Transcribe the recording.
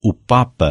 o papa